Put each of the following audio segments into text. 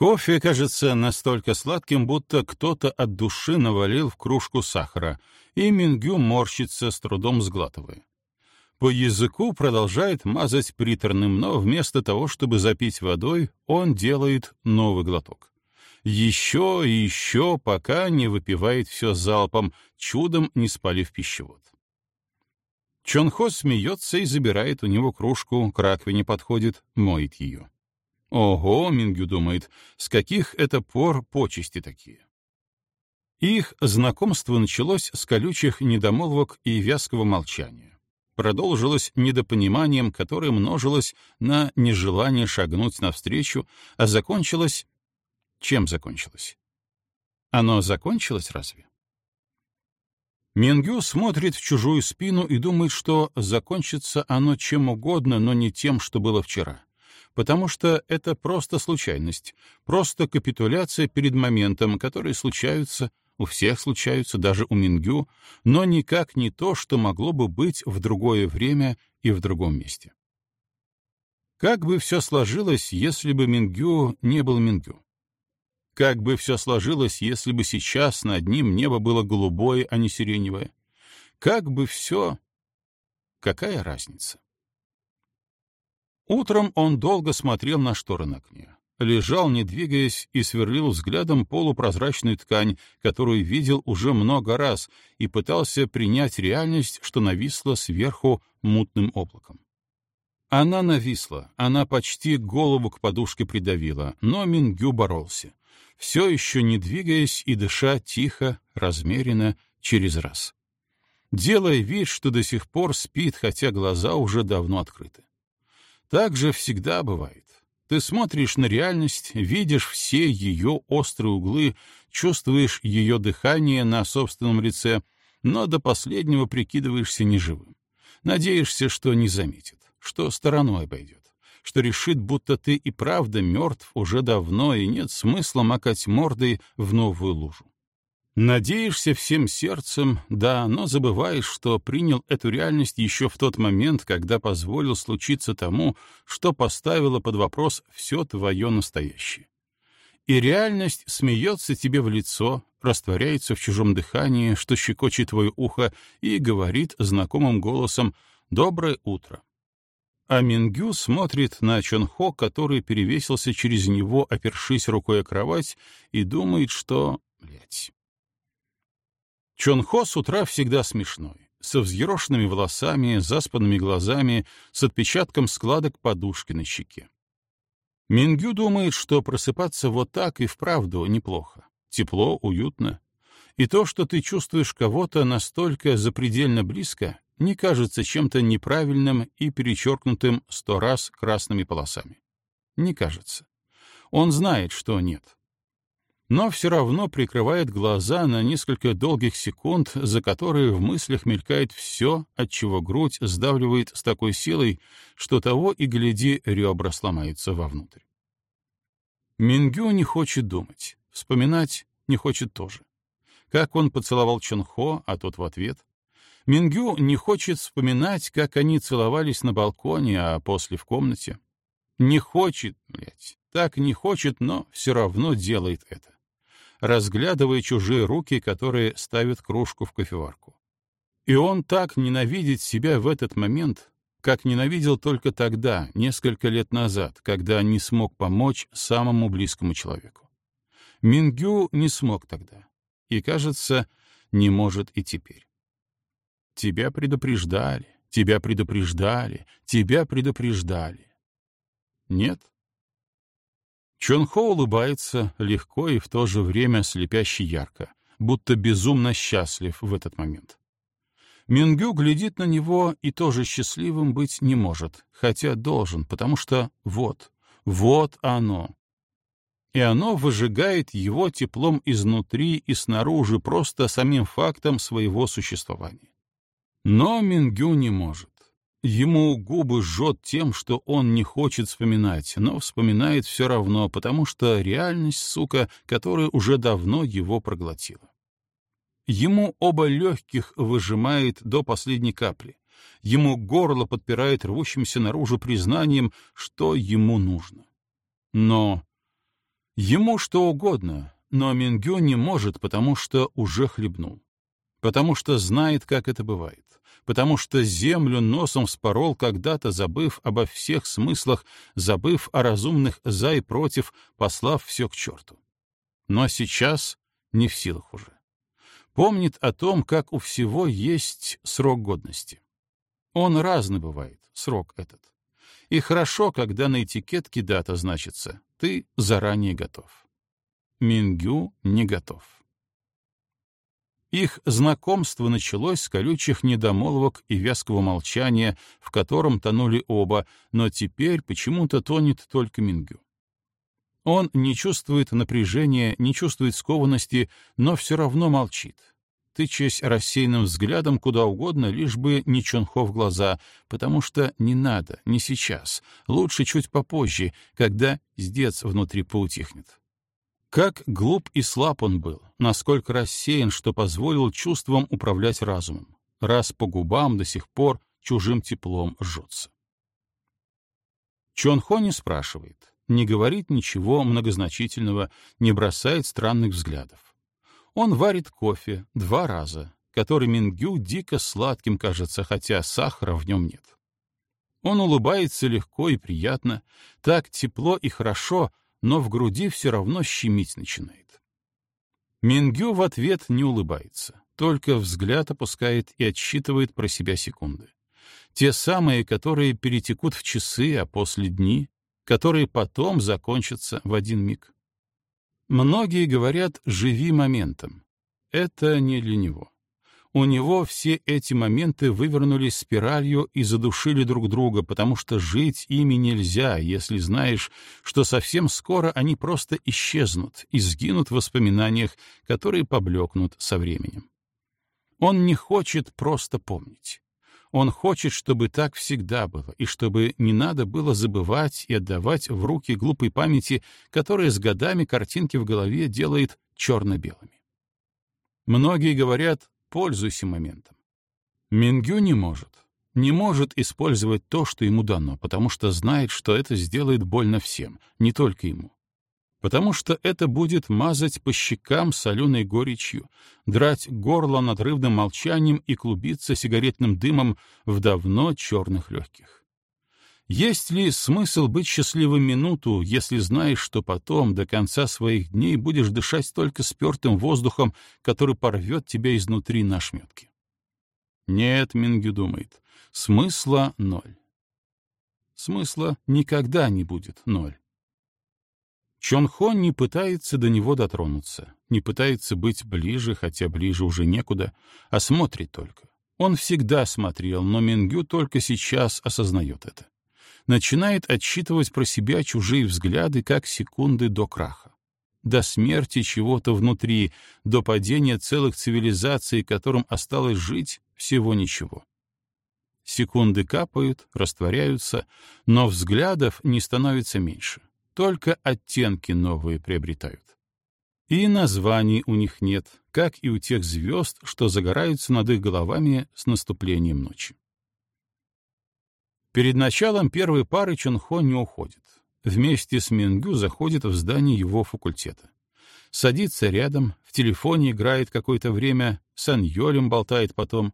Кофе кажется настолько сладким, будто кто-то от души навалил в кружку сахара, и Мингю морщится, с трудом сглатывая. По языку продолжает мазать приторным, но вместо того, чтобы запить водой, он делает новый глоток. Еще и еще, пока не выпивает все залпом, чудом не спалив пищевод. Чонхо смеется и забирает у него кружку, к раковине подходит, моет ее. Ого, Мингю думает, с каких это пор почести такие? Их знакомство началось с колючих недомолвок и вязкого молчания продолжилось недопониманием, которое множилось на нежелание шагнуть навстречу, а закончилось... Чем закончилось? Оно закончилось разве? Мингю смотрит в чужую спину и думает, что закончится оно чем угодно, но не тем, что было вчера. Потому что это просто случайность, просто капитуляция перед моментом, которые случаются, у всех случаются, даже у Мингю, но никак не то, что могло бы быть в другое время и в другом месте. Как бы все сложилось, если бы Мингю не был Мингю? Как бы все сложилось, если бы сейчас над ним небо было голубое, а не сиреневое? Как бы все... Какая разница? Утром он долго смотрел на шторы на окне лежал, не двигаясь, и сверлил взглядом полупрозрачную ткань, которую видел уже много раз, и пытался принять реальность, что нависла сверху мутным облаком. Она нависла, она почти голову к подушке придавила, но Мингю боролся, все еще не двигаясь и дыша тихо, размеренно, через раз. Делая вид, что до сих пор спит, хотя глаза уже давно открыты. Так же всегда бывает. Ты смотришь на реальность, видишь все ее острые углы, чувствуешь ее дыхание на собственном лице, но до последнего прикидываешься неживым. Надеешься, что не заметит, что стороной обойдет, что решит, будто ты и правда мертв уже давно, и нет смысла макать мордой в новую лужу. Надеешься всем сердцем, да, но забываешь, что принял эту реальность еще в тот момент, когда позволил случиться тому, что поставило под вопрос все твое настоящее. И реальность смеется тебе в лицо, растворяется в чужом дыхании, что щекочет твое ухо, и говорит знакомым голосом «Доброе утро». А Мингю смотрит на Чонхо, который перевесился через него, опершись рукой о кровать, и думает, что... Блядь. Чонхо с утра всегда смешной, со взъерошенными волосами, заспанными глазами, с отпечатком складок подушки на щеке. Мингю думает, что просыпаться вот так и вправду неплохо. Тепло, уютно. И то, что ты чувствуешь кого-то настолько запредельно близко, не кажется чем-то неправильным и перечеркнутым сто раз красными полосами. Не кажется. Он знает, что нет но все равно прикрывает глаза на несколько долгих секунд, за которые в мыслях мелькает все, от чего грудь сдавливает с такой силой, что того и гляди, ребра сломаются вовнутрь. Мингю не хочет думать, вспоминать не хочет тоже. Как он поцеловал Чонхо, а тот в ответ. Мингю не хочет вспоминать, как они целовались на балконе, а после в комнате. Не хочет, блядь, так не хочет, но все равно делает это разглядывая чужие руки, которые ставят кружку в кофеварку. И он так ненавидит себя в этот момент, как ненавидел только тогда, несколько лет назад, когда не смог помочь самому близкому человеку. Мингю не смог тогда. И, кажется, не может и теперь. Тебя предупреждали, тебя предупреждали, тебя предупреждали. Нет, Чонхо улыбается легко и в то же время слепяще ярко, будто безумно счастлив в этот момент. Мингю глядит на него и тоже счастливым быть не может, хотя должен, потому что вот, вот оно. И оно выжигает его теплом изнутри и снаружи просто самим фактом своего существования. Но Мингю не может. Ему губы жжет тем, что он не хочет вспоминать, но вспоминает все равно, потому что реальность, сука, которая уже давно его проглотила. Ему оба легких выжимает до последней капли. Ему горло подпирает рвущимся наружу признанием, что ему нужно. Но Ему что угодно, но Мингю не может, потому что уже хлебнул. Потому что знает, как это бывает. Потому что землю носом вспорол когда-то, забыв обо всех смыслах, забыв о разумных «за» и «против», послав все к черту. Но сейчас не в силах уже. Помнит о том, как у всего есть срок годности. Он разный бывает, срок этот. И хорошо, когда на этикетке дата значится. Ты заранее готов. Мингю не готов. Их знакомство началось с колючих недомолвок и вязкого молчания, в котором тонули оба, но теперь почему-то тонет только Мингю. Он не чувствует напряжения, не чувствует скованности, но все равно молчит, тычась рассеянным взглядом куда угодно, лишь бы не Чонхо в глаза, потому что не надо, не сейчас, лучше чуть попозже, когда сдец внутри поутихнет. Как глуп и слаб он был, насколько рассеян, что позволил чувствам управлять разумом, раз по губам до сих пор чужим теплом жжется. Чонхо не спрашивает, не говорит ничего многозначительного, не бросает странных взглядов. Он варит кофе два раза, который Мингю дико сладким кажется, хотя сахара в нем нет. Он улыбается легко и приятно, так тепло и хорошо, но в груди все равно щемить начинает. Мингю в ответ не улыбается, только взгляд опускает и отсчитывает про себя секунды. Те самые, которые перетекут в часы, а после дни, которые потом закончатся в один миг. Многие говорят «живи моментом». Это не для него. У него все эти моменты вывернулись спиралью и задушили друг друга, потому что жить ими нельзя, если знаешь, что совсем скоро они просто исчезнут и сгинут в воспоминаниях, которые поблекнут со временем. Он не хочет просто помнить. Он хочет, чтобы так всегда было, и чтобы не надо было забывать и отдавать в руки глупой памяти, которая с годами картинки в голове делает черно-белыми. Многие говорят «пользуйся моментом». Мингю не может. Не может использовать то, что ему дано, потому что знает, что это сделает больно всем, не только ему потому что это будет мазать по щекам соленой горечью, драть горло надрывным молчанием и клубиться сигаретным дымом в давно черных легких. Есть ли смысл быть счастливым минуту, если знаешь, что потом, до конца своих дней, будешь дышать только спертым воздухом, который порвет тебя изнутри на шметки? Нет, Мингю думает, смысла ноль. Смысла никогда не будет ноль. Чонхо не пытается до него дотронуться, не пытается быть ближе, хотя ближе уже некуда, а смотрит только. Он всегда смотрел, но Мингю только сейчас осознает это. Начинает отсчитывать про себя чужие взгляды, как секунды до краха. До смерти чего-то внутри, до падения целых цивилизаций, которым осталось жить всего ничего. Секунды капают, растворяются, но взглядов не становится меньше только оттенки новые приобретают. И названий у них нет, как и у тех звезд, что загораются над их головами с наступлением ночи. Перед началом первой пары Чонхо не уходит. Вместе с Мингю заходит в здание его факультета. Садится рядом, в телефоне играет какое-то время, с Аньолем болтает потом,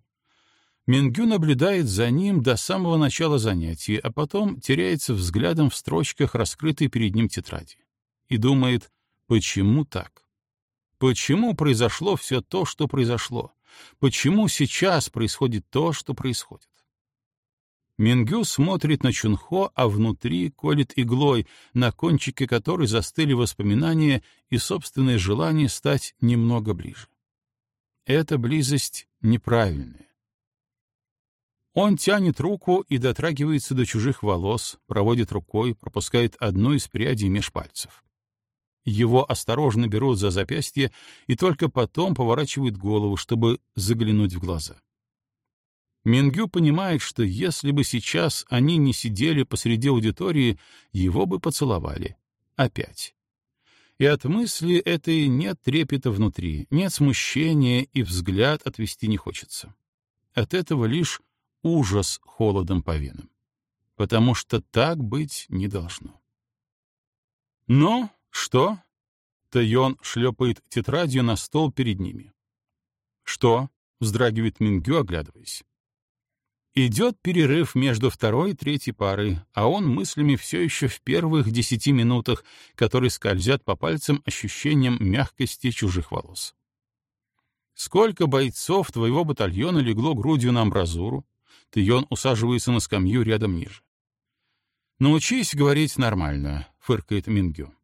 Мингю наблюдает за ним до самого начала занятий, а потом теряется взглядом в строчках раскрытой перед ним тетради. И думает, почему так? Почему произошло все то, что произошло? Почему сейчас происходит то, что происходит? Мингю смотрит на Чунхо, а внутри колет иглой, на кончике которой застыли воспоминания и собственное желание стать немного ближе. Эта близость неправильная. Он тянет руку и дотрагивается до чужих волос, проводит рукой, пропускает одну из прядей меж пальцев. Его осторожно берут за запястье и только потом поворачивают голову, чтобы заглянуть в глаза. Мингю понимает, что если бы сейчас они не сидели посреди аудитории, его бы поцеловали. Опять. И от мысли этой нет трепета внутри, нет смущения, и взгляд отвести не хочется. От этого лишь ужас холодом по венам. Потому что так быть не должно. «Ну, что?» Тэйон шлепает тетрадью на стол перед ними. «Что?» — вздрагивает Мингю, оглядываясь. Идет перерыв между второй и третьей парой, а он мыслями все еще в первых десяти минутах, которые скользят по пальцам ощущением мягкости чужих волос. Сколько бойцов твоего батальона легло грудью на амбразуру? Тыон усаживается на скамью рядом ниже. «Научись говорить нормально», — фыркает Мингю.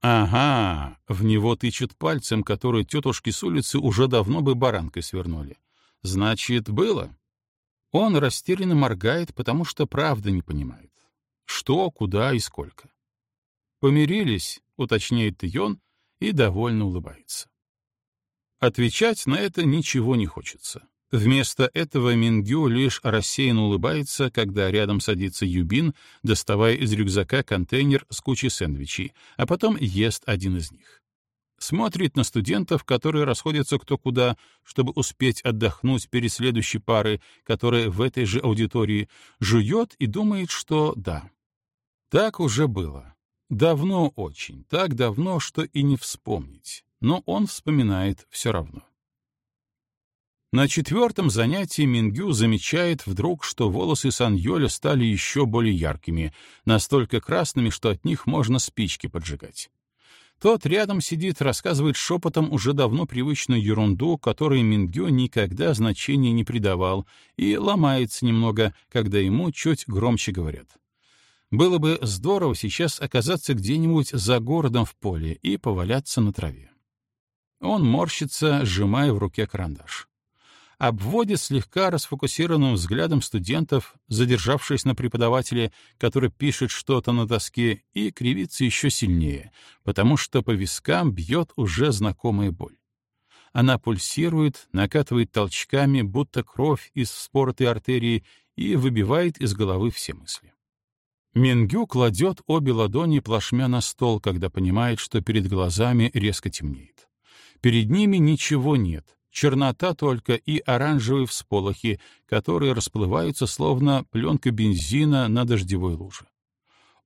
«Ага», — в него тычут пальцем, который тетушки с улицы уже давно бы баранкой свернули. «Значит, было?» Он растерянно моргает, потому что правда не понимает. Что, куда и сколько. «Помирились», — уточняет Тион и довольно улыбается. Отвечать на это ничего не хочется. Вместо этого Мингю лишь рассеянно улыбается, когда рядом садится Юбин, доставая из рюкзака контейнер с кучей сэндвичей, а потом ест один из них. Смотрит на студентов, которые расходятся кто куда, чтобы успеть отдохнуть перед следующей парой, которая в этой же аудитории, жует и думает, что да. Так уже было. Давно очень, так давно, что и не вспомнить. Но он вспоминает все равно. На четвертом занятии Мингю замечает вдруг, что волосы Саньоля стали еще более яркими, настолько красными, что от них можно спички поджигать. Тот рядом сидит, рассказывает шепотом уже давно привычную ерунду, которой Мингю никогда значения не придавал, и ломается немного, когда ему чуть громче говорят. Было бы здорово сейчас оказаться где-нибудь за городом в поле и поваляться на траве. Он морщится, сжимая в руке карандаш обводит слегка расфокусированным взглядом студентов, задержавшись на преподавателе, который пишет что-то на доске, и кривится еще сильнее, потому что по вискам бьет уже знакомая боль. Она пульсирует, накатывает толчками, будто кровь из вспоротой артерии, и выбивает из головы все мысли. Мингю кладет обе ладони плашмя на стол, когда понимает, что перед глазами резко темнеет. Перед ними ничего нет, чернота только и оранжевые всполохи, которые расплываются словно пленка бензина на дождевой луже.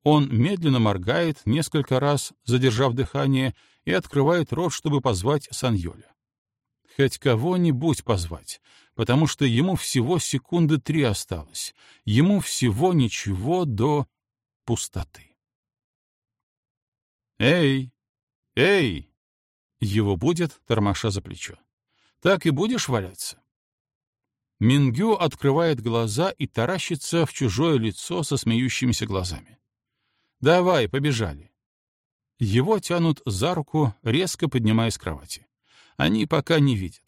Он медленно моргает несколько раз, задержав дыхание, и открывает рот, чтобы позвать Саньоля. Хоть кого-нибудь позвать, потому что ему всего секунды три осталось, ему всего ничего до пустоты. «Эй! Эй!» Его будет, тормоша за плечо. Так и будешь валяться?» Мингю открывает глаза и таращится в чужое лицо со смеющимися глазами. «Давай, побежали». Его тянут за руку, резко поднимая с кровати. Они пока не видят.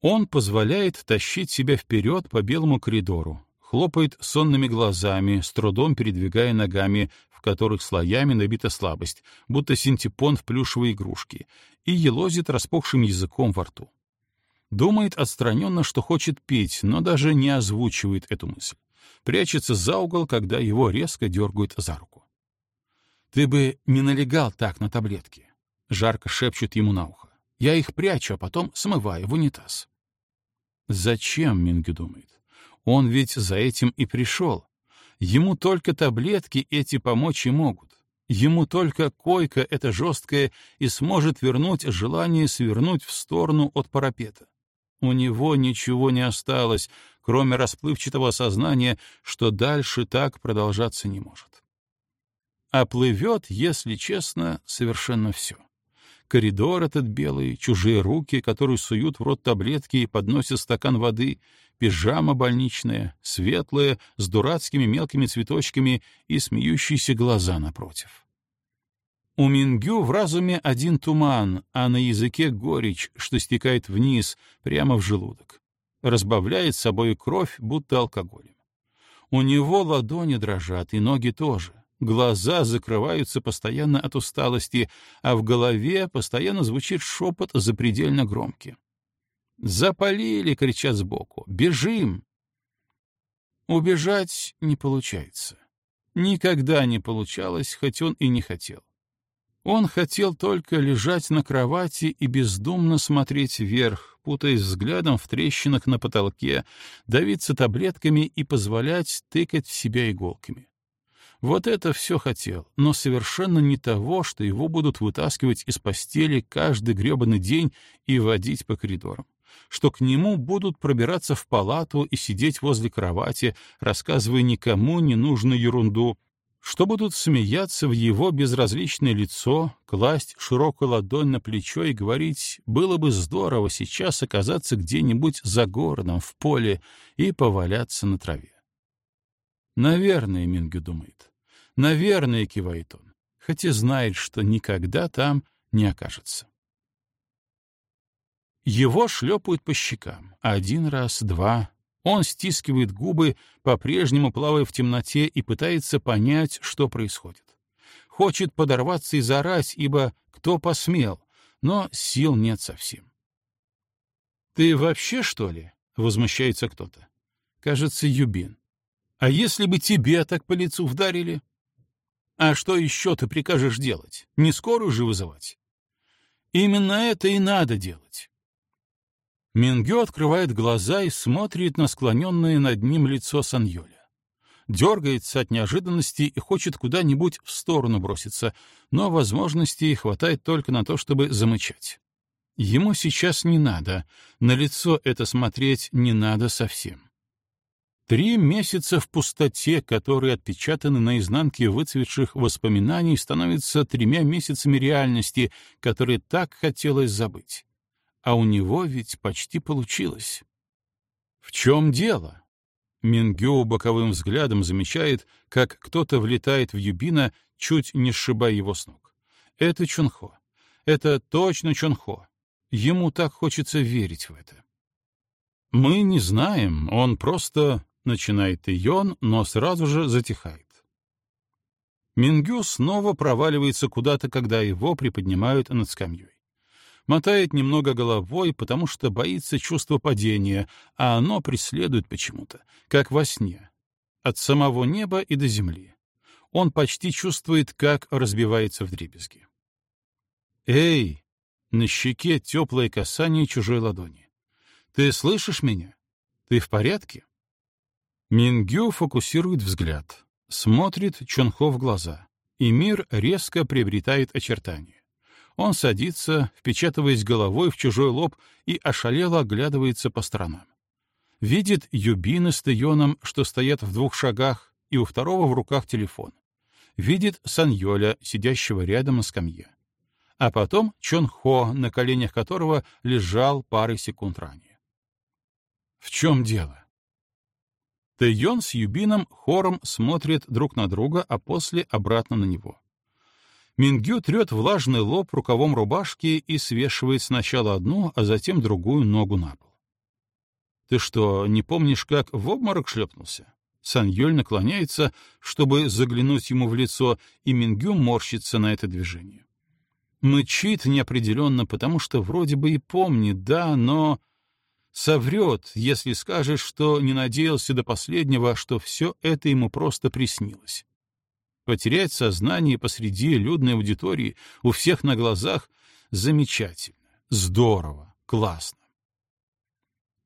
Он позволяет тащить себя вперед по белому коридору, хлопает сонными глазами, с трудом передвигая ногами, в которых слоями набита слабость, будто синтепон в плюшевой игрушке, и елозит распухшим языком во рту. Думает отстраненно, что хочет петь, но даже не озвучивает эту мысль. Прячется за угол, когда его резко дергают за руку. «Ты бы не налегал так на таблетки», — жарко шепчут ему на ухо. «Я их прячу, а потом смываю в унитаз». «Зачем?» — Минги думает. «Он ведь за этим и пришел. Ему только таблетки эти помочь и могут. Ему только койка эта жесткая и сможет вернуть желание свернуть в сторону от парапета. У него ничего не осталось, кроме расплывчатого сознания, что дальше так продолжаться не может. А плывет, если честно, совершенно все. Коридор этот белый, чужие руки, которые суют в рот таблетки и подносят стакан воды, пижама больничная, светлая, с дурацкими мелкими цветочками и смеющиеся глаза напротив. У Мингю в разуме один туман, а на языке горечь, что стекает вниз, прямо в желудок. Разбавляет собой кровь, будто алкоголем. У него ладони дрожат, и ноги тоже. Глаза закрываются постоянно от усталости, а в голове постоянно звучит шепот запредельно громкий. «Запалили!» — кричат сбоку. «Бежим!» Убежать не получается. Никогда не получалось, хоть он и не хотел. Он хотел только лежать на кровати и бездумно смотреть вверх, путаясь взглядом в трещинах на потолке, давиться таблетками и позволять тыкать в себя иголками. Вот это все хотел, но совершенно не того, что его будут вытаскивать из постели каждый гребаный день и водить по коридорам что к нему будут пробираться в палату и сидеть возле кровати, рассказывая никому ненужную ерунду, что будут смеяться в его безразличное лицо, класть широкую ладонь на плечо и говорить «было бы здорово сейчас оказаться где-нибудь за городом, в поле и поваляться на траве». «Наверное», — Минги думает, — «наверное», — кивает он, хотя знает, что никогда там не окажется. Его шлепают по щекам. Один раз, два. Он стискивает губы, по-прежнему плавая в темноте, и пытается понять, что происходит. Хочет подорваться и заорать, ибо кто посмел, но сил нет совсем. «Ты вообще, что ли?» — возмущается кто-то. Кажется, Юбин. «А если бы тебе так по лицу вдарили?» «А что еще ты прикажешь делать? Не скорую же вызывать?» «Именно это и надо делать. Мингё открывает глаза и смотрит на склоненное над ним лицо Саньоля. Дергается от неожиданности и хочет куда-нибудь в сторону броситься, но возможностей хватает только на то, чтобы замычать. Ему сейчас не надо, на лицо это смотреть не надо совсем. Три месяца в пустоте, которые отпечатаны на изнанке выцветших воспоминаний, становятся тремя месяцами реальности, которые так хотелось забыть. А у него ведь почти получилось. В чем дело? Мингю боковым взглядом замечает, как кто-то влетает в Юбина, чуть не сшибая его с ног. Это Чунхо. Это точно Чунхо. Ему так хочется верить в это. Мы не знаем, он просто начинает Ион, но сразу же затихает. Мингю снова проваливается куда-то, когда его приподнимают над скамьей мотает немного головой, потому что боится чувства падения, а оно преследует почему-то, как во сне, от самого неба и до земли. Он почти чувствует, как разбивается в дребезги. «Эй!» — на щеке теплое касание чужой ладони. «Ты слышишь меня? Ты в порядке?» Мингю фокусирует взгляд, смотрит Чонхо в глаза, и мир резко приобретает очертания. Он садится, впечатываясь головой в чужой лоб и ошалело оглядывается по сторонам. Видит Юбина с Тейоном, что стоят в двух шагах, и у второго в руках телефон. Видит Саньоля, сидящего рядом на скамье. А потом Чон Хо, на коленях которого лежал пары секунд ранее. В чем дело? Тэйон с Юбином хором смотрят друг на друга, а после обратно на него. Мингю трет влажный лоб рукавом рубашки и свешивает сначала одну, а затем другую ногу на пол. «Ты что, не помнишь, как в обморок шлепнулся?» Саньёль наклоняется, чтобы заглянуть ему в лицо, и Мингю морщится на это движение. Мычит неопределенно, потому что вроде бы и помнит, да, но... Соврет, если скажешь, что не надеялся до последнего, что все это ему просто приснилось. Потерять сознание посреди людной аудитории у всех на глазах — замечательно, здорово, классно.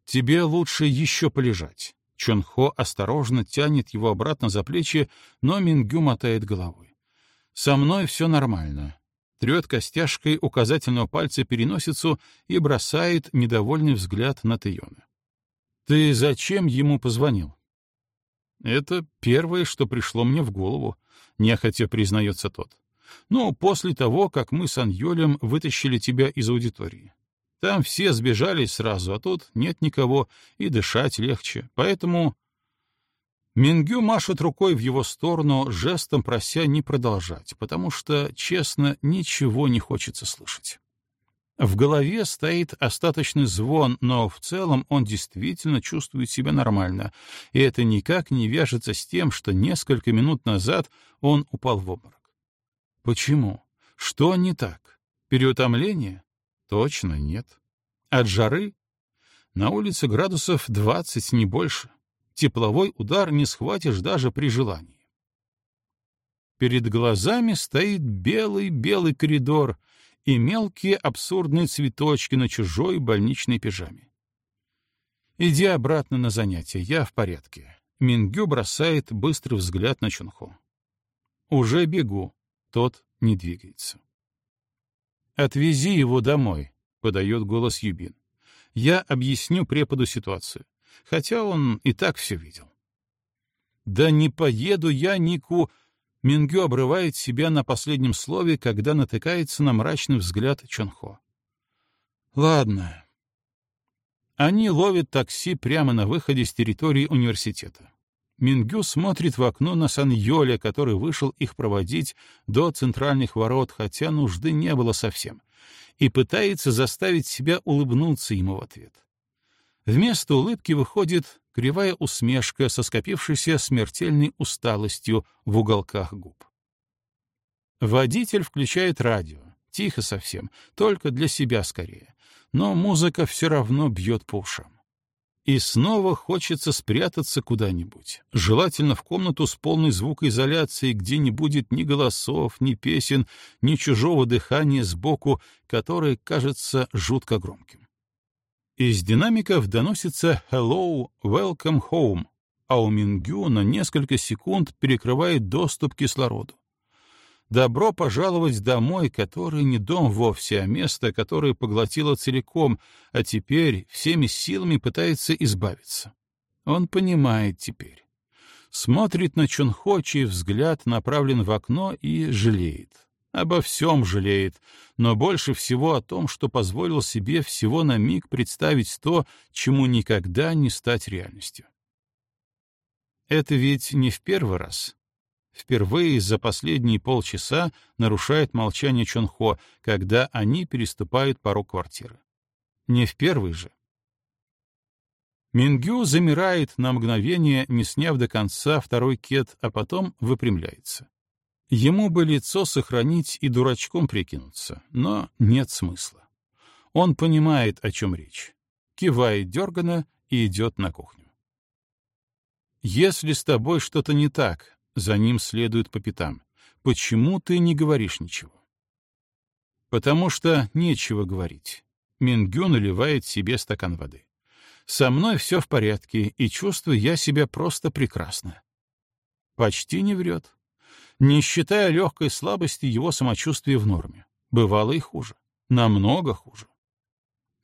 Тебе лучше еще полежать. Чонхо осторожно тянет его обратно за плечи, но Мингю мотает головой. «Со мной все нормально». Трет костяшкой указательного пальца переносицу и бросает недовольный взгляд на Тейона. «Ты зачем ему позвонил?» «Это первое, что пришло мне в голову», — нехотя признается тот. «Ну, после того, как мы с Аньолем вытащили тебя из аудитории. Там все сбежались сразу, а тут нет никого, и дышать легче. Поэтому...» Мингю машет рукой в его сторону, жестом прося не продолжать, потому что, честно, ничего не хочется слышать. В голове стоит остаточный звон, но в целом он действительно чувствует себя нормально, и это никак не вяжется с тем, что несколько минут назад он упал в обморок. Почему? Что не так? Переутомление? Точно нет. От жары? На улице градусов 20, не больше. Тепловой удар не схватишь даже при желании. Перед глазами стоит белый-белый коридор — и мелкие абсурдные цветочки на чужой больничной пижаме. «Иди обратно на занятия, я в порядке». Мингю бросает быстрый взгляд на Чунхо. «Уже бегу». Тот не двигается. «Отвези его домой», — подает голос Юбин. «Я объясню преподу ситуацию, хотя он и так все видел». «Да не поеду я, Нику...» Мингю обрывает себя на последнем слове, когда натыкается на мрачный взгляд Чонхо. «Ладно». Они ловят такси прямо на выходе с территории университета. Мингю смотрит в окно на Сан Йоля, который вышел их проводить до центральных ворот, хотя нужды не было совсем, и пытается заставить себя улыбнуться ему в ответ. Вместо улыбки выходит кривая усмешка со скопившейся смертельной усталостью в уголках губ. Водитель включает радио, тихо совсем, только для себя скорее, но музыка все равно бьет по ушам. И снова хочется спрятаться куда-нибудь, желательно в комнату с полной звукоизоляцией, где не будет ни голосов, ни песен, ни чужого дыхания сбоку, которое кажется жутко громким. Из динамиков доносится «Hello, welcome home», а у Мингю на несколько секунд перекрывает доступ к кислороду. Добро пожаловать домой, который не дом вовсе, а место, которое поглотило целиком, а теперь всеми силами пытается избавиться. Он понимает теперь. Смотрит на Чунхо, чей взгляд направлен в окно и жалеет. Обо всем жалеет, но больше всего о том, что позволил себе всего на миг представить то, чему никогда не стать реальностью. Это ведь не в первый раз. Впервые за последние полчаса нарушает молчание Чонхо, когда они переступают порог квартиры. Не в первый же. Мингю замирает на мгновение, не сняв до конца второй кет, а потом выпрямляется. Ему бы лицо сохранить и дурачком прикинуться, но нет смысла. Он понимает, о чем речь. Кивает дергано и идет на кухню. Если с тобой что-то не так, за ним следует по пятам. Почему ты не говоришь ничего? Потому что нечего говорить. Мингю наливает себе стакан воды. Со мной все в порядке, и чувствую я себя просто прекрасно. Почти не врет. Не считая легкой слабости, его самочувствие в норме. Бывало и хуже. Намного хуже.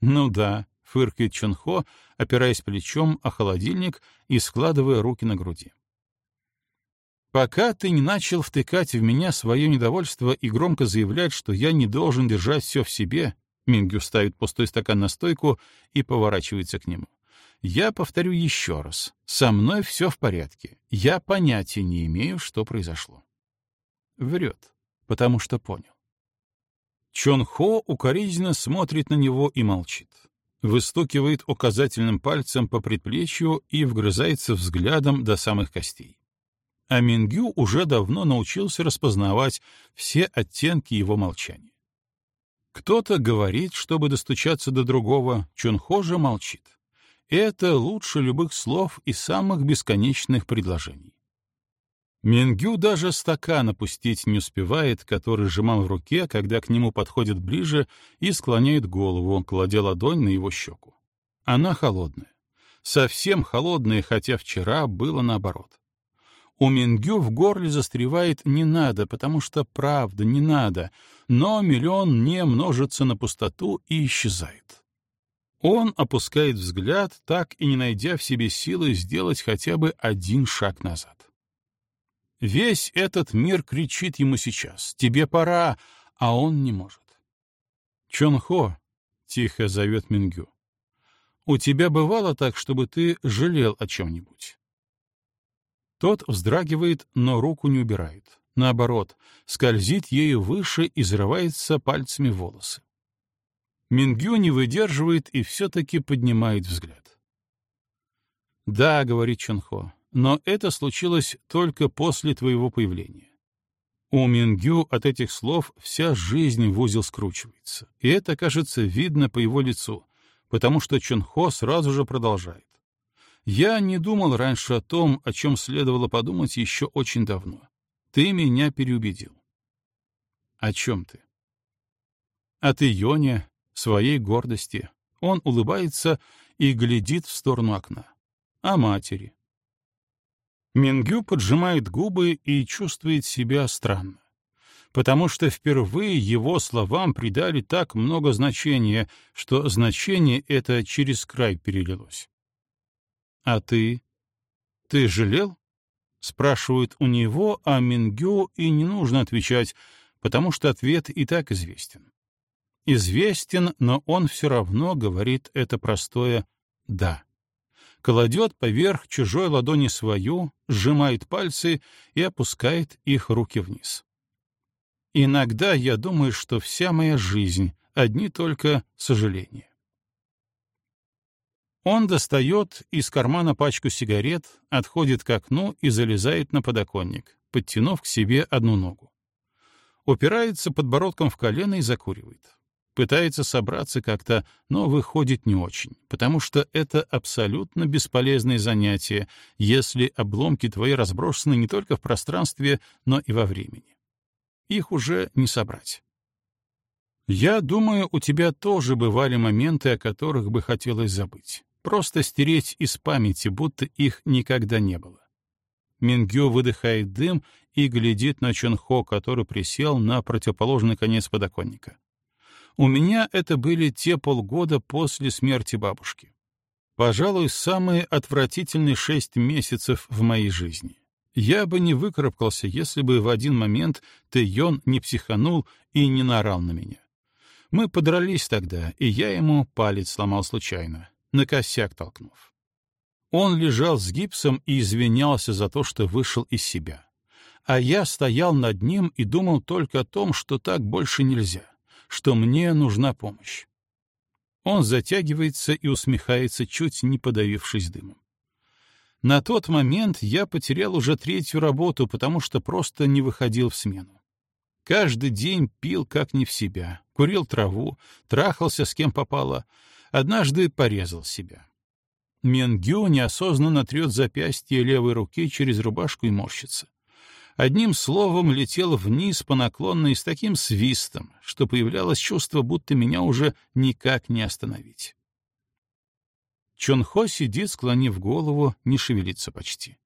Ну да, фыркает Чонхо, опираясь плечом о холодильник и складывая руки на груди. Пока ты не начал втыкать в меня свое недовольство и громко заявлять, что я не должен держать все в себе, Мингю ставит пустой стакан на стойку и поворачивается к нему. Я повторю еще раз. Со мной все в порядке. Я понятия не имею, что произошло. Врет, потому что понял. Чон Хо укоризненно смотрит на него и молчит. Выстукивает указательным пальцем по предплечью и вгрызается взглядом до самых костей. А Мингю уже давно научился распознавать все оттенки его молчания. Кто-то говорит, чтобы достучаться до другого, Чунхо же молчит. Это лучше любых слов и самых бесконечных предложений. Мингю даже стакан опустить не успевает, который сжимал в руке, когда к нему подходит ближе и склоняет голову, кладя ладонь на его щеку. Она холодная. Совсем холодная, хотя вчера было наоборот. У Мингю в горле застревает «не надо», потому что правда не надо, но миллион не множится на пустоту и исчезает. Он опускает взгляд, так и не найдя в себе силы сделать хотя бы один шаг назад. Весь этот мир кричит ему сейчас «Тебе пора!», а он не может. «Чонхо», — тихо зовет Мингю, — «у тебя бывало так, чтобы ты жалел о чем-нибудь?» Тот вздрагивает, но руку не убирает. Наоборот, скользит ею выше и взрывается пальцами волосы. Мингю не выдерживает и все-таки поднимает взгляд. «Да», — говорит Чонхо, но это случилось только после твоего появления. У Мингю от этих слов вся жизнь в узел скручивается, и это, кажется, видно по его лицу, потому что Чонхо сразу же продолжает. «Я не думал раньше о том, о чем следовало подумать еще очень давно. Ты меня переубедил». «О чем ты?» «От Ионе, своей гордости». Он улыбается и глядит в сторону окна. «О матери, Мингю поджимает губы и чувствует себя странно, потому что впервые его словам придали так много значения, что значение это через край перелилось. «А ты? Ты жалел?» — спрашивают у него, а Мингю и не нужно отвечать, потому что ответ и так известен. Известен, но он все равно говорит это простое «да» кладет поверх чужой ладони свою, сжимает пальцы и опускает их руки вниз. Иногда я думаю, что вся моя жизнь — одни только сожаления. Он достает из кармана пачку сигарет, отходит к окну и залезает на подоконник, подтянув к себе одну ногу. Упирается подбородком в колено и закуривает пытается собраться как-то, но выходит не очень, потому что это абсолютно бесполезное занятие, если обломки твои разбросаны не только в пространстве, но и во времени. Их уже не собрать. Я думаю, у тебя тоже бывали моменты, о которых бы хотелось забыть. Просто стереть из памяти, будто их никогда не было. Мингю выдыхает дым и глядит на Чонхо, который присел на противоположный конец подоконника. У меня это были те полгода после смерти бабушки. Пожалуй, самые отвратительные шесть месяцев в моей жизни. Я бы не выкарабкался, если бы в один момент Тэйон не психанул и не наорал на меня. Мы подрались тогда, и я ему палец сломал случайно, на косяк толкнув. Он лежал с гипсом и извинялся за то, что вышел из себя. А я стоял над ним и думал только о том, что так больше нельзя что мне нужна помощь. Он затягивается и усмехается, чуть не подавившись дымом. На тот момент я потерял уже третью работу, потому что просто не выходил в смену. Каждый день пил как не в себя, курил траву, трахался с кем попало, однажды порезал себя. Менгю неосознанно трет запястье левой руки через рубашку и морщится одним словом летел вниз по наклонной с таким свистом, что появлялось чувство, будто меня уже никак не остановить. Чонхо сидит, склонив голову, не шевелится почти.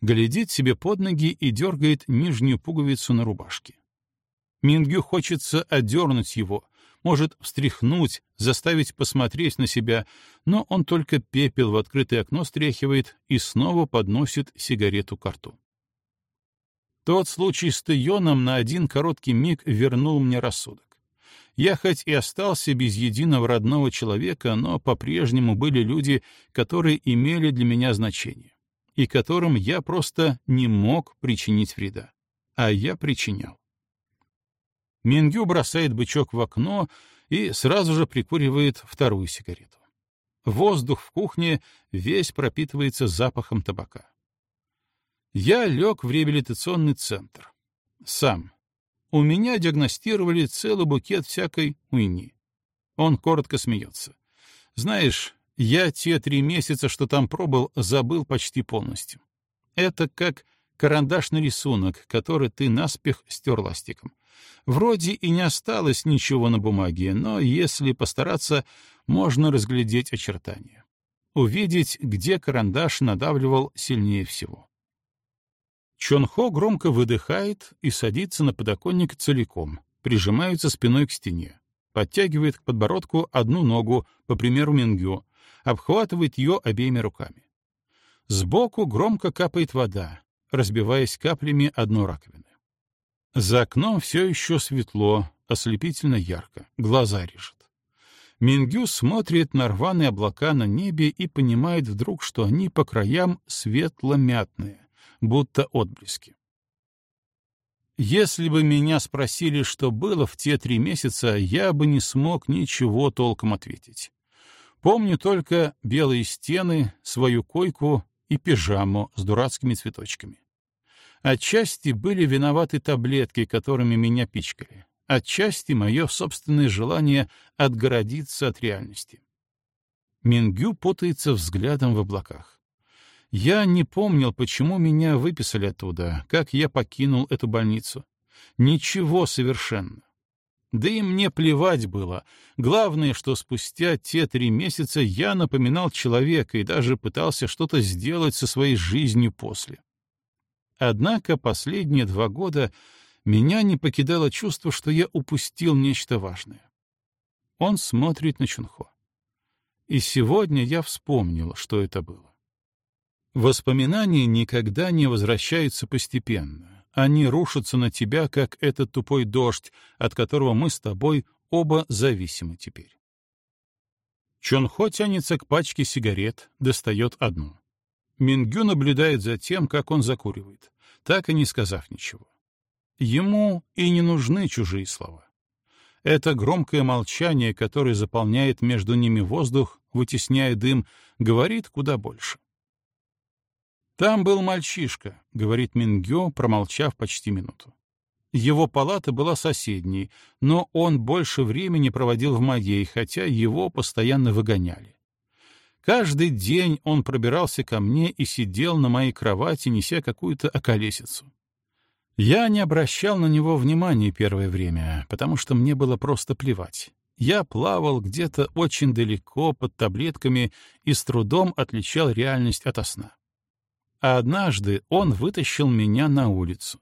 Глядит себе под ноги и дергает нижнюю пуговицу на рубашке. Мингю хочется одернуть его, может встряхнуть, заставить посмотреть на себя, но он только пепел в открытое окно стряхивает и снова подносит сигарету к рту. Тот случай с Тейоном на один короткий миг вернул мне рассудок. Я хоть и остался без единого родного человека, но по-прежнему были люди, которые имели для меня значение, и которым я просто не мог причинить вреда. А я причинял. Мингю бросает бычок в окно и сразу же прикуривает вторую сигарету. Воздух в кухне весь пропитывается запахом табака. Я лег в реабилитационный центр. Сам. У меня диагностировали целый букет всякой уйни. Он коротко смеется. Знаешь, я те три месяца, что там пробыл, забыл почти полностью. Это как карандашный рисунок, который ты наспех стер ластиком. Вроде и не осталось ничего на бумаге, но если постараться, можно разглядеть очертания. Увидеть, где карандаш надавливал сильнее всего. Чонхо громко выдыхает и садится на подоконник целиком, прижимается спиной к стене, подтягивает к подбородку одну ногу, по примеру Мингю, обхватывает ее обеими руками. Сбоку громко капает вода, разбиваясь каплями одной раковины. За окном все еще светло, ослепительно ярко, глаза режет. Мингю смотрит на рваные облака на небе и понимает вдруг, что они по краям светло-мятные, будто отблески. Если бы меня спросили, что было в те три месяца, я бы не смог ничего толком ответить. Помню только белые стены, свою койку и пижаму с дурацкими цветочками. Отчасти были виноваты таблетки, которыми меня пичкали. Отчасти мое собственное желание отгородиться от реальности. Мингю путается взглядом в облаках. Я не помнил, почему меня выписали оттуда, как я покинул эту больницу. Ничего совершенно. Да и мне плевать было. Главное, что спустя те три месяца я напоминал человека и даже пытался что-то сделать со своей жизнью после. Однако последние два года меня не покидало чувство, что я упустил нечто важное. Он смотрит на Чунхо. И сегодня я вспомнил, что это было. Воспоминания никогда не возвращаются постепенно. Они рушатся на тебя, как этот тупой дождь, от которого мы с тобой оба зависимы теперь. Чонхо тянется к пачке сигарет, достает одну. Мингю наблюдает за тем, как он закуривает, так и не сказав ничего. Ему и не нужны чужие слова. Это громкое молчание, которое заполняет между ними воздух, вытесняя дым, говорит куда больше. «Там был мальчишка», — говорит Мингё, промолчав почти минуту. Его палата была соседней, но он больше времени проводил в моей, хотя его постоянно выгоняли. Каждый день он пробирался ко мне и сидел на моей кровати, неся какую-то околесицу. Я не обращал на него внимания первое время, потому что мне было просто плевать. Я плавал где-то очень далеко под таблетками и с трудом отличал реальность от сна. А однажды он вытащил меня на улицу.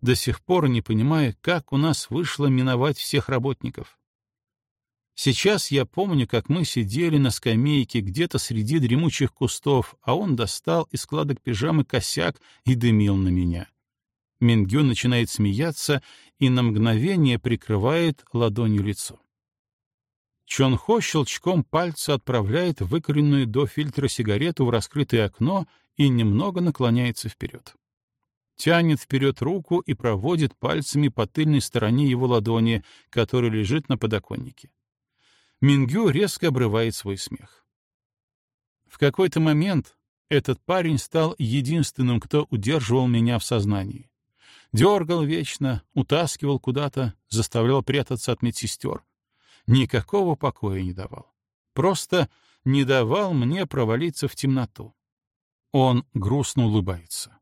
До сих пор не понимая, как у нас вышло миновать всех работников. Сейчас я помню, как мы сидели на скамейке где-то среди дремучих кустов, а он достал из складок пижамы косяк и дымил на меня. Мингю начинает смеяться и на мгновение прикрывает ладонью лицо. Чонхо щелчком пальца отправляет выкуренную до фильтра сигарету в раскрытое окно и немного наклоняется вперед. Тянет вперед руку и проводит пальцами по тыльной стороне его ладони, которая лежит на подоконнике. Мингю резко обрывает свой смех. В какой-то момент этот парень стал единственным, кто удерживал меня в сознании. Дергал вечно, утаскивал куда-то, заставлял прятаться от медсестер. Никакого покоя не давал. Просто не давал мне провалиться в темноту. Он грустно улыбается.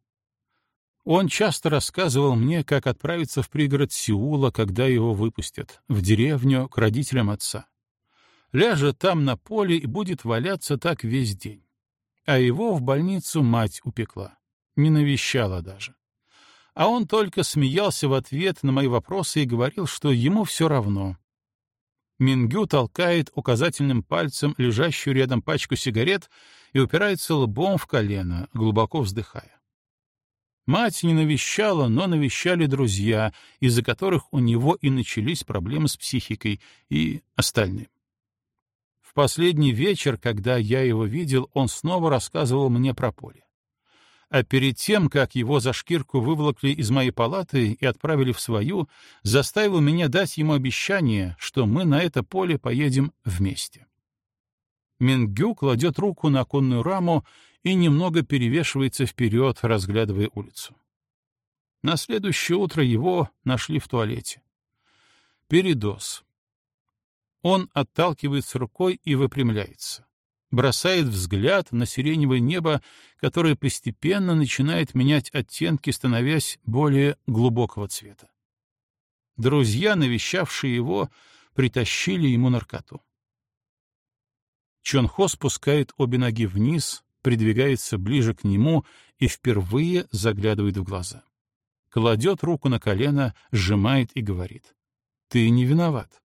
Он часто рассказывал мне, как отправиться в пригород Сеула, когда его выпустят, в деревню к родителям отца. Ляжет там на поле и будет валяться так весь день. А его в больницу мать упекла. Не навещала даже а он только смеялся в ответ на мои вопросы и говорил, что ему все равно. Мингю толкает указательным пальцем лежащую рядом пачку сигарет и упирается лбом в колено, глубоко вздыхая. Мать не навещала, но навещали друзья, из-за которых у него и начались проблемы с психикой и остальным. В последний вечер, когда я его видел, он снова рассказывал мне про поле а перед тем, как его за шкирку выволокли из моей палаты и отправили в свою, заставил меня дать ему обещание, что мы на это поле поедем вместе. Мингю кладет руку на оконную раму и немного перевешивается вперед, разглядывая улицу. На следующее утро его нашли в туалете. Передоз. Он отталкивается рукой и выпрямляется бросает взгляд на сиреневое небо, которое постепенно начинает менять оттенки, становясь более глубокого цвета. Друзья, навещавшие его, притащили ему наркоту. Чонхо спускает обе ноги вниз, придвигается ближе к нему и впервые заглядывает в глаза. Кладет руку на колено, сжимает и говорит. «Ты не виноват.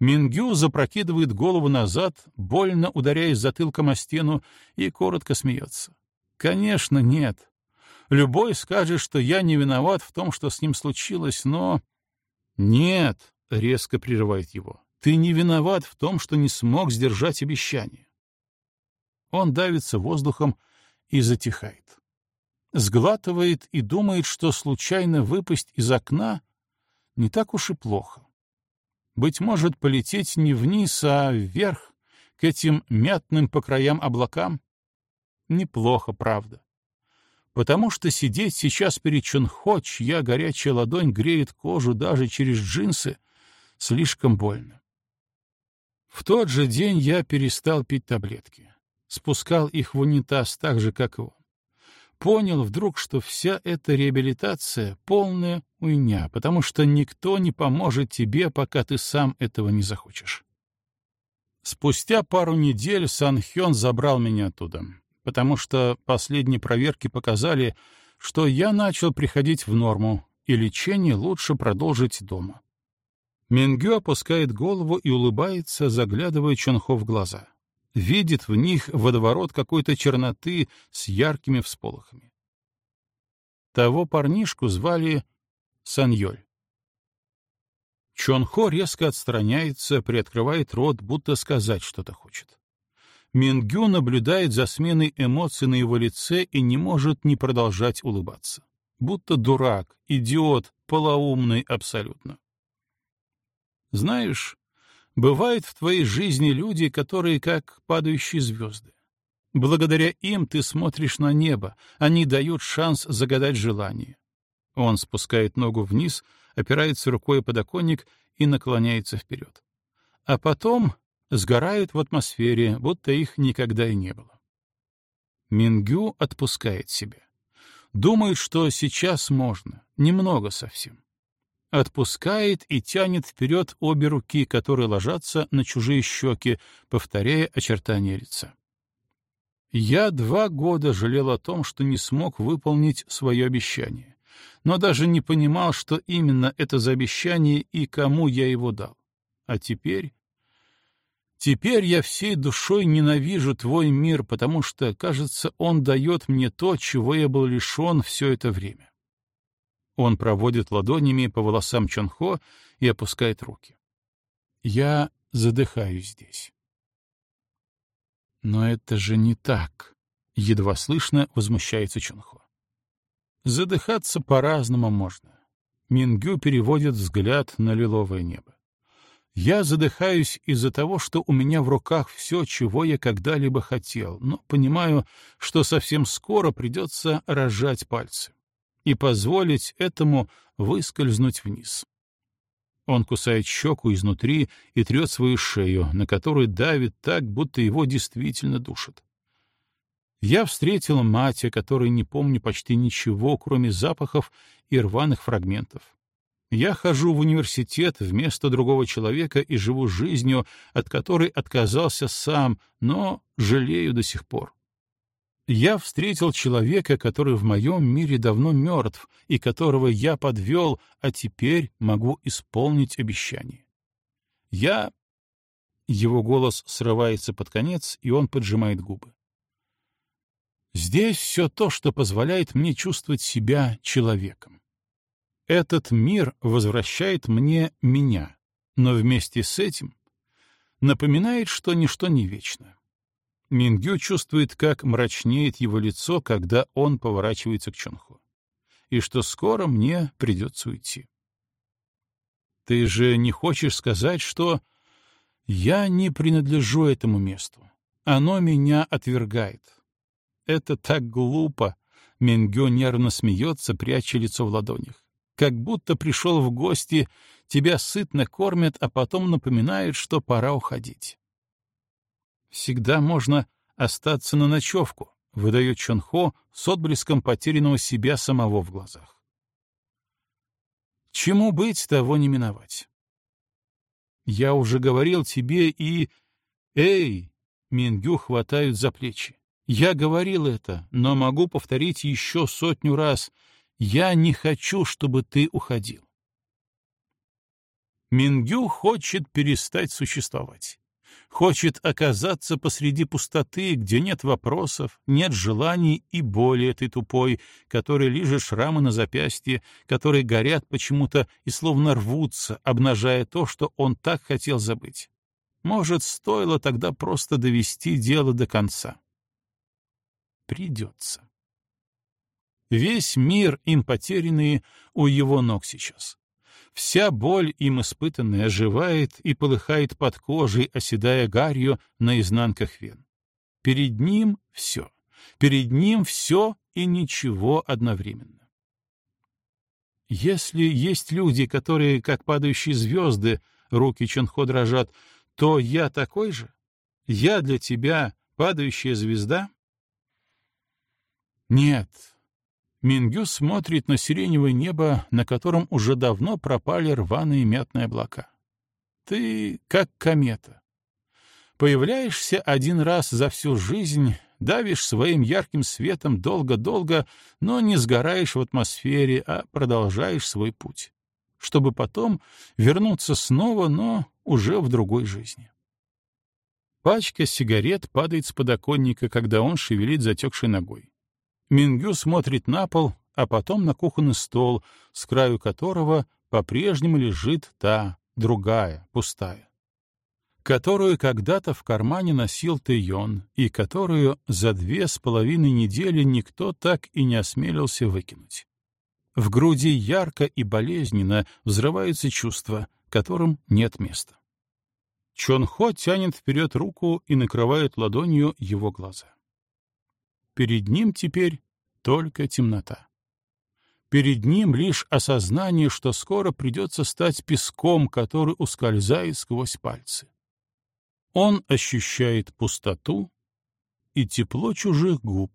Мингю запрокидывает голову назад, больно ударяясь затылком о стену, и коротко смеется. «Конечно, нет. Любой скажет, что я не виноват в том, что с ним случилось, но...» «Нет», — резко прерывает его, — «ты не виноват в том, что не смог сдержать обещание». Он давится воздухом и затихает. Сглатывает и думает, что случайно выпасть из окна не так уж и плохо. Быть может, полететь не вниз, а вверх, к этим мятным по краям облакам? Неплохо, правда. Потому что сидеть сейчас перед Чунхо, чья горячая ладонь греет кожу даже через джинсы, слишком больно. В тот же день я перестал пить таблетки. Спускал их в унитаз так же, как он понял вдруг, что вся эта реабилитация — полная уйня, потому что никто не поможет тебе, пока ты сам этого не захочешь. Спустя пару недель Сан Хён забрал меня оттуда. потому что последние проверки показали, что я начал приходить в норму, и лечение лучше продолжить дома. Мингю опускает голову и улыбается, заглядывая Чонхо в глаза. Видит в них водоворот какой-то черноты с яркими всполохами. Того парнишку звали Саньоль. Чонхо резко отстраняется, приоткрывает рот, будто сказать что-то хочет. Мингю наблюдает за сменой эмоций на его лице и не может не продолжать улыбаться. Будто дурак, идиот, полоумный абсолютно. Знаешь, бывают в твоей жизни люди, которые как падающие звезды. Благодаря им ты смотришь на небо, они дают шанс загадать желание. Он спускает ногу вниз, опирается рукой о подоконник и наклоняется вперед. А потом сгорают в атмосфере, будто их никогда и не было. Мингю отпускает себя. Думает, что сейчас можно, немного совсем. Отпускает и тянет вперед обе руки, которые ложатся на чужие щеки, повторяя очертания лица. Я два года жалел о том, что не смог выполнить свое обещание, но даже не понимал, что именно это за обещание и кому я его дал. А теперь Теперь я всей душой ненавижу твой мир, потому что, кажется, он дает мне то, чего я был лишен все это время. Он проводит ладонями по волосам Чонхо и опускает руки. Я задыхаюсь здесь. Но это же не так, — едва слышно возмущается Чонхо. Задыхаться по-разному можно. Мингю переводит взгляд на лиловое небо. Я задыхаюсь из-за того, что у меня в руках все, чего я когда-либо хотел, но понимаю, что совсем скоро придется разжать пальцы и позволить этому выскользнуть вниз. Он кусает щеку изнутри и трет свою шею, на которую давит так, будто его действительно душит. Я встретил мать, о которой не помню почти ничего, кроме запахов и рваных фрагментов. Я хожу в университет вместо другого человека и живу жизнью, от которой отказался сам, но жалею до сих пор. Я встретил человека, который в моем мире давно мертв и которого я подвел, а теперь могу исполнить обещание. Я... Его голос срывается под конец, и он поджимает губы. Здесь все то, что позволяет мне чувствовать себя человеком. Этот мир возвращает мне меня, но вместе с этим напоминает, что ничто не вечно. Мингю чувствует, как мрачнеет его лицо, когда он поворачивается к Чонху, и что скоро мне придется уйти. Ты же не хочешь сказать, что я не принадлежу этому месту. Оно меня отвергает. Это так глупо. Мингю нервно смеется, пряча лицо в ладонях как будто пришел в гости, тебя сытно кормят, а потом напоминают, что пора уходить. Всегда можно остаться на ночевку, выдает Чонхо с отблеском потерянного себя самого в глазах. Чему быть, того не миновать. Я уже говорил тебе и... Эй! Мингю хватают за плечи. Я говорил это, но могу повторить еще сотню раз — я не хочу, чтобы ты уходил. Мингю хочет перестать существовать. Хочет оказаться посреди пустоты, где нет вопросов, нет желаний и боли этой тупой, которой лижет шрамы на запястье, которые горят почему-то и словно рвутся, обнажая то, что он так хотел забыть. Может, стоило тогда просто довести дело до конца. Придется. Весь мир им потерянный у его ног сейчас. Вся боль им испытанная оживает и полыхает под кожей, оседая гарью на изнанках вен. Перед ним все. Перед ним все и ничего одновременно. Если есть люди, которые, как падающие звезды, руки Чонхо дрожат, то я такой же? Я для тебя падающая звезда? Нет, Мингю смотрит на сиреневое небо, на котором уже давно пропали рваные мятные облака. Ты как комета. Появляешься один раз за всю жизнь, давишь своим ярким светом долго-долго, но не сгораешь в атмосфере, а продолжаешь свой путь, чтобы потом вернуться снова, но уже в другой жизни. Пачка сигарет падает с подоконника, когда он шевелит затекшей ногой. Мингю смотрит на пол, а потом на кухонный стол, с краю которого по-прежнему лежит та, другая, пустая которую когда-то в кармане носил Тэйон и которую за две с половиной недели никто так и не осмелился выкинуть. В груди ярко и болезненно взрываются чувства, которым нет места. Чон Хо тянет вперед руку и накрывает ладонью его глаза. Перед ним теперь только темнота. Перед ним лишь осознание, что скоро придется стать песком, который ускользает сквозь пальцы. Он ощущает пустоту и тепло чужих губ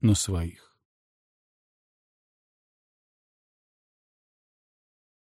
на своих.